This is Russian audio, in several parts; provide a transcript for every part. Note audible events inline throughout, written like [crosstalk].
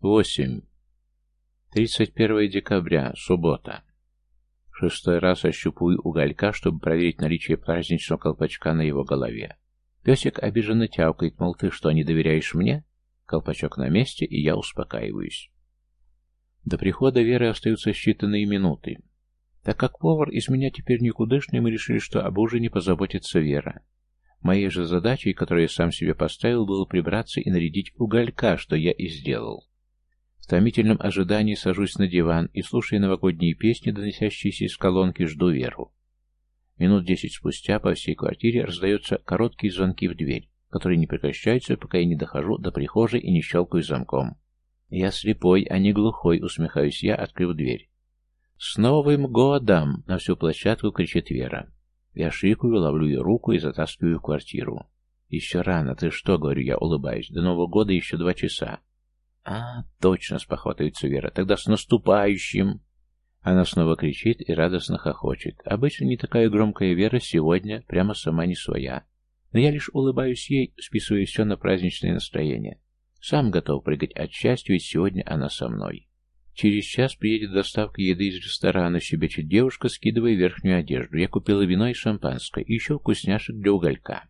Восемь. 31 декабря, суббота. Шестой раз ощупываю уголька, чтобы проверить наличие праздничного колпачка на его голове. Песик обиженно тявкает, мол, ты что, не доверяешь мне? Колпачок на месте, и я успокаиваюсь. До прихода Веры остаются считанные минуты. Так как повар из меня теперь никудышный, мы решили, что об ужине позаботится Вера. Моей же задачей, которую я сам себе поставил, было прибраться и нарядить уголька, что я и сделал. Томительном ожидании сажусь на диван и, слушая новогодние песни, доносящиеся из колонки, жду Веру. Минут десять спустя по всей квартире раздаются короткие звонки в дверь, которые не прекращаются, пока я не дохожу до прихожей и не щелкаю замком. «Я слепой, а не глухой», — усмехаюсь я, открыв дверь. «С Новым годом!» — на всю площадку кричит Вера. Я шикаю, ловлю ее руку и затаскиваю в квартиру. «Еще рано, ты что?» — говорю я, улыбаясь. «До Нового года еще два часа». «А, точно!» — спохватывается Вера. «Тогда с наступающим!» Она снова кричит и радостно хохочет. Обычно не такая громкая Вера сегодня прямо сама не своя. Но я лишь улыбаюсь ей, списывая все на праздничное настроение. Сам готов прыгать от счастья, ведь сегодня она со мной. Через час приедет доставка еды из ресторана, щебечет девушка, скидывая верхнюю одежду. Я купила вино и шампанское, и еще вкусняшек для уголька.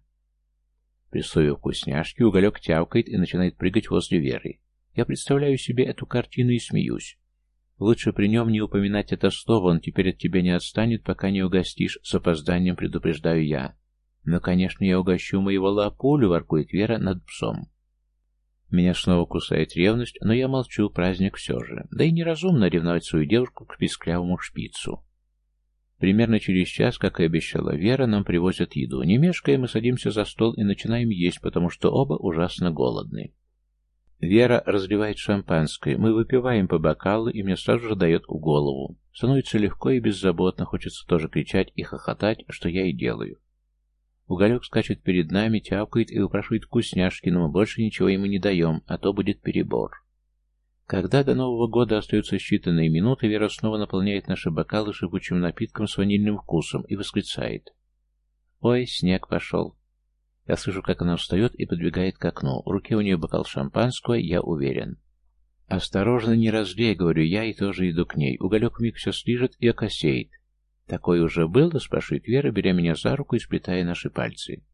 При слове «вкусняшки» уголек тявкает и начинает прыгать возле Веры. Я представляю себе эту картину и смеюсь. Лучше при нем не упоминать это слово, он теперь от тебя не отстанет, пока не угостишь, с опозданием предупреждаю я. Но, конечно, я угощу моего лапулю, воркует Вера над псом. Меня снова кусает ревность, но я молчу, праздник все же. Да и неразумно ревновать свою девушку к писклявому шпицу. Примерно через час, как и обещала Вера, нам привозят еду. Не мешкая, мы садимся за стол и начинаем есть, потому что оба ужасно голодны. Вера разливает шампанское. Мы выпиваем по бокалу, и мне сразу же дает у голову. Становится легко и беззаботно, хочется тоже кричать и хохотать, что я и делаю. Уголек скачет перед нами, тявкает и упрашивает вкусняшки, но мы больше ничего ему не даем, а то будет перебор. Когда до Нового года остаются считанные минуты, Вера снова наполняет наши бокалы шипучим напитком с ванильным вкусом и восклицает. «Ой, снег пошел!» Я слышу, как она встает и подбегает к окну. В руке у нее бокал шампанского, я уверен. «Осторожно, не разлей», — говорю я, и тоже иду к ней. Уголек миг все слижет и окосеет. «Такое уже было?» — спрашивает Вера, беря меня за руку и сплетая наши пальцы.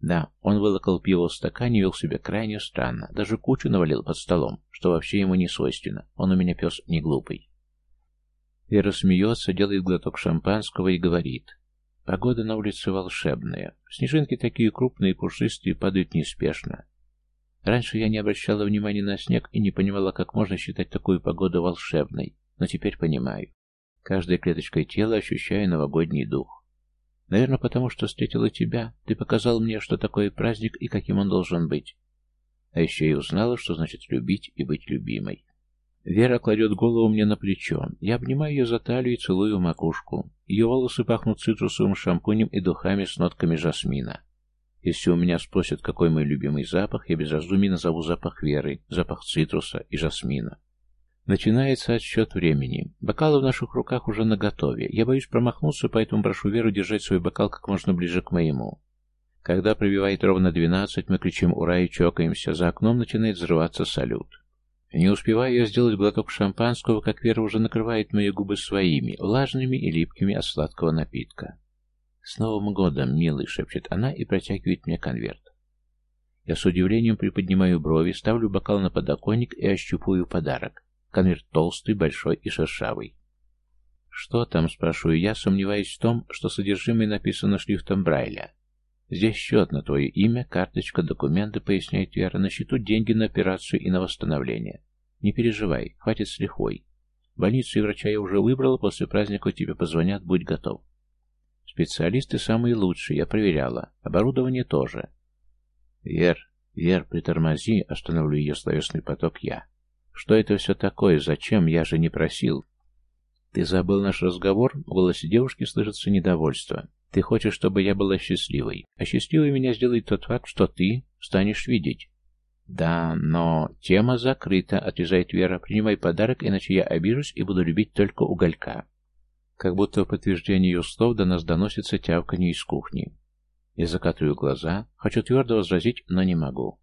Да, он вылокал пиво в стакане и вел себя крайне странно. Даже кучу навалил под столом, что вообще ему не свойственно. Он у меня пес не глупый. Вера смеется, делает глоток шампанского и говорит. Погода на улице волшебная. Снежинки такие крупные и пушистые, падают неспешно. Раньше я не обращала внимания на снег и не понимала, как можно считать такую погоду волшебной, но теперь понимаю. Каждой клеточкой тела ощущаю новогодний дух. Наверное, потому что встретила тебя. Ты показал мне, что такое праздник и каким он должен быть. А еще и узнала, что значит любить и быть любимой. Вера кладет голову мне на плечо. Я обнимаю ее за талию и целую макушку. Ее волосы пахнут цитрусовым шампунем и духами с нотками жасмина. Если у меня спросят, какой мой любимый запах, я без раздумий назову запах Веры, запах цитруса и жасмина. Начинается отсчет времени. Бокалы в наших руках уже наготове. Я боюсь промахнуться, поэтому прошу Веру держать свой бокал как можно ближе к моему. Когда пробивает ровно двенадцать, мы кричим «Ура!» и чокаемся. За окном начинает взрываться салют. Не успеваю я сделать глоток шампанского, как Вера уже накрывает мои губы своими, влажными и липкими от сладкого напитка. «С Новым годом, милый!» — шепчет она и протягивает мне конверт. Я с удивлением приподнимаю брови, ставлю бокал на подоконник и ощупываю подарок. Конверт толстый, большой и шершавый. «Что там?» — спрашиваю я, сомневаясь в том, что содержимое написано шрифтом Брайля. «Здесь счет на твое имя, карточка, документы», — поясняет Вера. «На счету деньги на операцию и на восстановление. Не переживай, хватит с лихвой. Больницу и врача я уже выбрала, после праздника тебе позвонят, будь готов. Специалисты самые лучшие, я проверяла. Оборудование тоже. Вер, Вер, притормози, остановлю ее словесный поток я. Что это все такое? Зачем? Я же не просил. Ты забыл наш разговор? В голосе девушки слышится недовольство. Ты хочешь, чтобы я была счастливой. А счастливой меня сделает тот факт, что ты станешь видеть. «Да, но тема закрыта», — отрезает Вера. «Принимай подарок, иначе я обижусь и буду любить только уголька». Как будто в подтверждение ее слов до нас доносится тявканье из кухни. Я закатываю глаза, хочу твердо возразить, но не могу.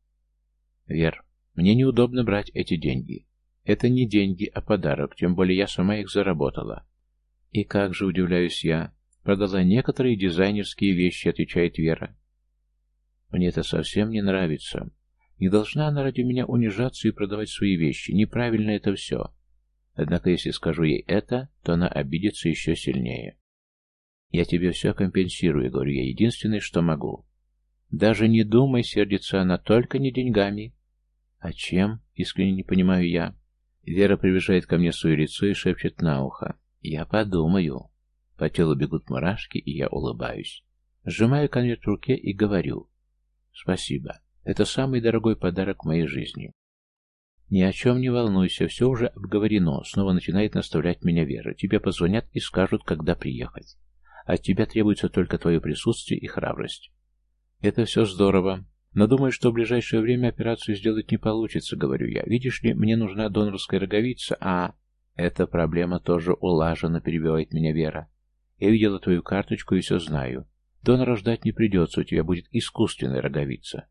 «Вер, мне неудобно брать эти деньги. Это не деньги, а подарок, тем более я сама их заработала. И как же, удивляюсь я, продала некоторые дизайнерские вещи, отвечает Вера. Мне это совсем не нравится. Не должна она ради меня унижаться и продавать свои вещи. Неправильно это все. Однако, если скажу ей это, то она обидится еще сильнее. Я тебе все компенсирую, говорю я, единственное, что могу. Даже не думай, сердится она, только не деньгами. А чем? Искренне не понимаю я. Вера приближает ко мне свое лицо и шепчет на ухо. Я подумаю. По телу бегут мурашки, и я улыбаюсь. Сжимаю конверт в руке и говорю. Спасибо. Это самый дорогой подарок в моей жизни. «Ни о чем не волнуйся, все уже обговорено», — снова начинает наставлять меня Вера. «Тебе позвонят и скажут, когда приехать. От тебя требуется только твое присутствие и храбрость». «Это все здорово, но думаю, что в ближайшее время операцию сделать не получится», — говорю я. «Видишь ли, мне нужна донорская роговица, а...» «Эта проблема тоже улажена», — перебивает меня Вера. «Я видела твою карточку и все знаю. Донора ждать не придется, у тебя будет искусственная роговица».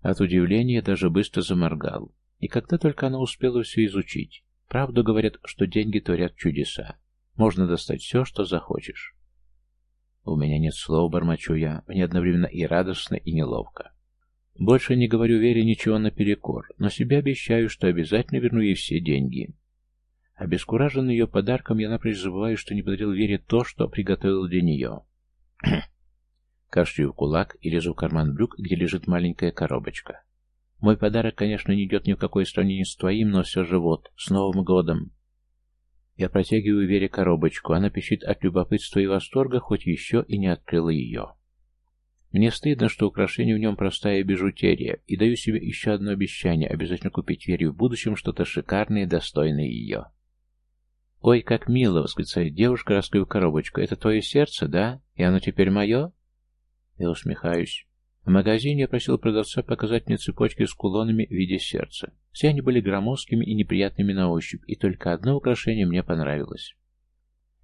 От удивления даже быстро заморгал. И когда только она успела все изучить. Правду говорят, что деньги творят чудеса. Можно достать все, что захочешь. У меня нет слов, бормочу я. Мне одновременно и радостно, и неловко. Больше не говорю Вере ничего наперекор, но себе обещаю, что обязательно верну ей все деньги. Обескураженный ее подарком, я напрочь забываю, что не подарил Вере то, что приготовил для нее. [clears throat] Кашляю в кулак и лезу в карман брюк, где лежит маленькая коробочка. Мой подарок, конечно, не идет ни в какое сравнение с твоим, но все же вот, с Новым годом. Я протягиваю Вере коробочку, она пищит от любопытства и восторга, хоть еще и не открыла ее. Мне стыдно, что украшение в нем простая бижутерия, и даю себе еще одно обещание, обязательно купить Вере в будущем что-то шикарное, достойное ее. «Ой, как мило!» — восклицает девушка, раскрыв коробочку. «Это твое сердце, да? И оно теперь мое?» Я усмехаюсь. В магазине я просил продавца показать мне цепочки с кулонами в виде сердца. Все они были громоздкими и неприятными на ощупь, и только одно украшение мне понравилось.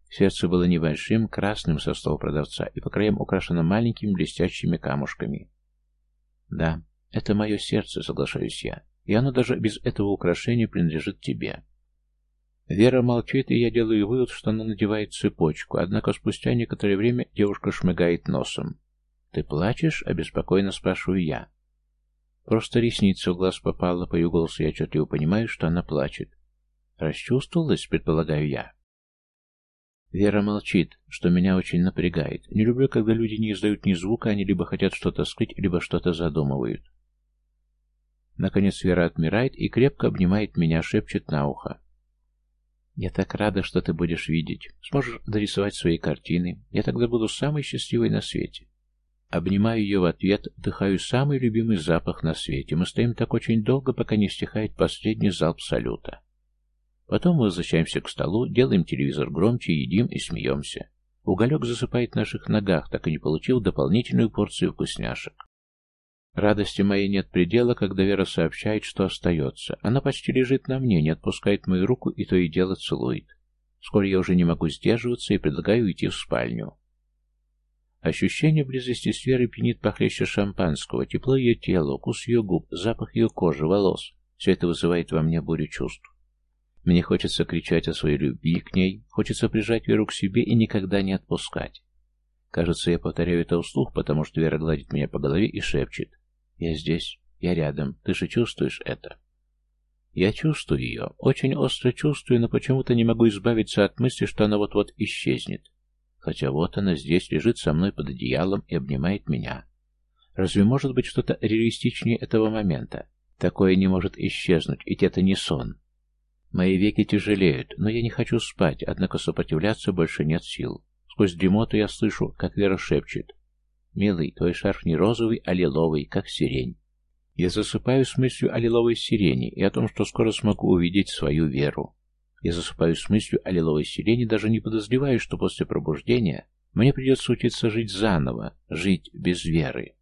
Сердце было небольшим, красным со слова продавца, и по краям украшено маленькими блестящими камушками. «Да, это мое сердце», — соглашаюсь я, — «и оно даже без этого украшения принадлежит тебе». Вера молчит, и я делаю вывод, что она надевает цепочку, однако спустя некоторое время девушка шмыгает носом. «Ты плачешь?» — обеспокоенно спрашиваю я. Просто ресница в глаз попала, по ее голосу я отчетливо понимаю, что она плачет. «Расчувствовалась?» — предполагаю я. Вера молчит, что меня очень напрягает. Не люблю, когда люди не издают ни звука, они либо хотят что-то скрыть, либо что-то задумывают. Наконец Вера отмирает и крепко обнимает меня, шепчет на ухо. «Я так рада, что ты будешь видеть. Сможешь дорисовать свои картины. Я тогда буду самой счастливой на свете». Обнимаю ее в ответ, вдыхаю самый любимый запах на свете. Мы стоим так очень долго, пока не стихает последний залп салюта. Потом мы возвращаемся к столу, делаем телевизор громче, едим и смеемся. Уголек засыпает в наших ногах, так и не получил дополнительную порцию вкусняшек. Радости моей нет предела, когда Вера сообщает, что остается. Она почти лежит на мне, не отпускает мою руку и то и дело целует. Скоро я уже не могу сдерживаться и предлагаю уйти в спальню. Ощущение близости с Верой пьянит похлеще шампанского, тепло ее тела, укус ее губ, запах ее кожи, волос. Все это вызывает во мне бурю чувств. Мне хочется кричать о своей любви к ней, хочется прижать Веру к себе и никогда не отпускать. Кажется, я повторяю это вслух, потому что Вера гладит меня по голове и шепчет. «Я здесь, я рядом, ты же чувствуешь это?» Я чувствую ее, очень остро чувствую, но почему-то не могу избавиться от мысли, что она вот-вот исчезнет. Хотя вот она здесь лежит со мной под одеялом и обнимает меня. Разве может быть что-то реалистичнее этого момента? Такое не может исчезнуть, ведь это не сон. Мои веки тяжелеют, но я не хочу спать, однако сопротивляться больше нет сил. Сквозь дремоту я слышу, как Вера шепчет. «Милый, твой шарф не розовый, а лиловый, как сирень». Я засыпаю с мыслью о лиловой сирени и о том, что скоро смогу увидеть свою Веру. Я засыпаю с мыслью о лиловой сирене, даже не подозревая, что после пробуждения мне придется учиться жить заново, жить без веры.